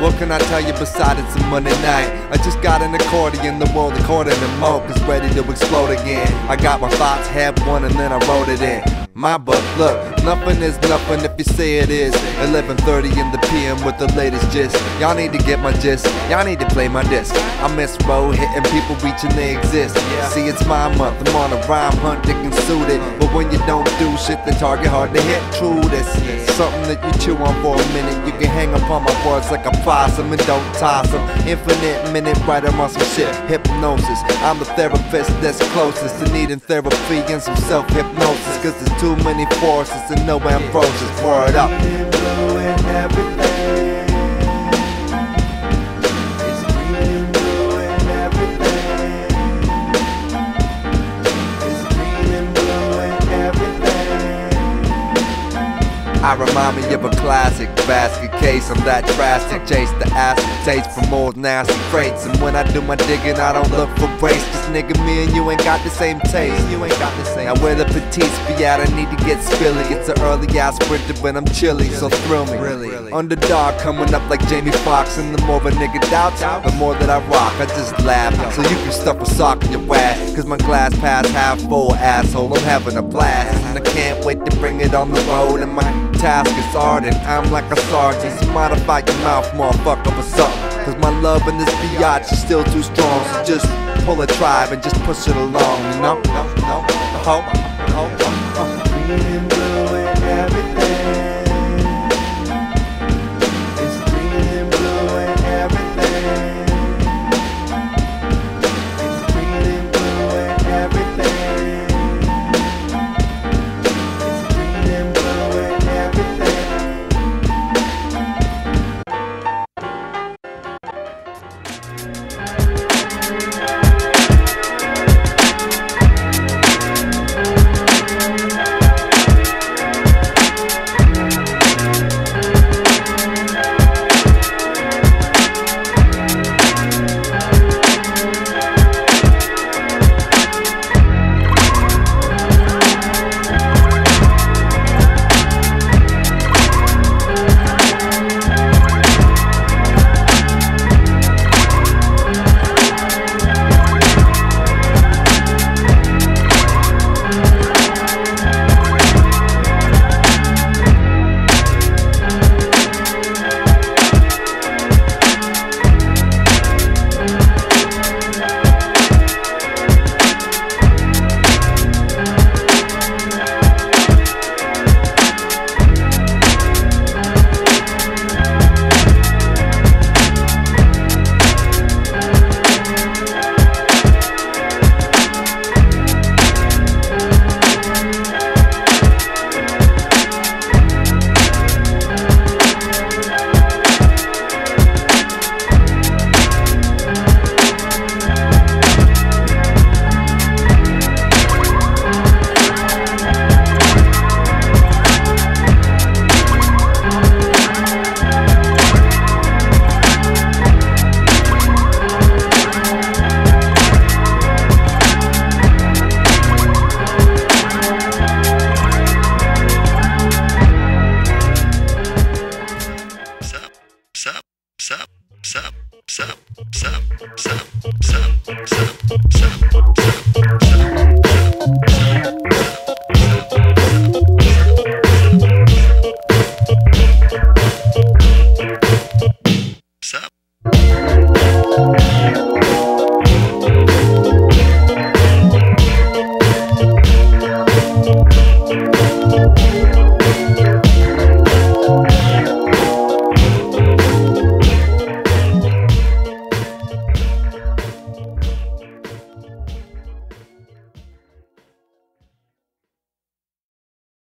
What can I tell you besides it's a Monday night? I just got an accordion, the world according to Moke is ready to explode again. I got my thoughts, had one, and then I wrote it in. My book, look, nothing is nothing if you say it is. 11:30 in the PM with the latest gist. Y'all need to get my gist. Y'all need to play my disc. I miss road hitting people reaching they exist. See, it's my month. I'm on a rhyme hunt, dick and suited. But when you don't do shit, the target hard to hit. True, this something that you chew on for a minute. You can hang upon my words like a possum and don't toss 'em. Infinite minute writer on some shit. Hypnosis. I'm the therapist that's closest to needing therapy and some self hypnosis. Cause there's too many forces where I'm frozen. Word up. Blue and everything. I remind me of a classic basket case. I'm that drastic. Chase the acetates from old nasty crates. And when I do my digging, I don't look for race. Just nigga, me and you ain't got the same taste. You ain't got the same. Now where the petites be at, I need to get spilly. It's an early ass sprinter when I'm chilly, so thrill me. Really? Underdog coming up like Jamie Foxx. And the more a nigga doubts, the more that I rock. I just laugh. So you can stuff a sock in your ass. Cause my glass past half full, asshole. I'm having a blast. I can't wait to bring it on the road. And my task is ardent, I'm like a sergeant. So modify your mouth, motherfucker, what's up? Cause my love in this biatch is still too strong. So just pull a tribe and just push it along, you know? No, no, no, no, no, no, no, no, no.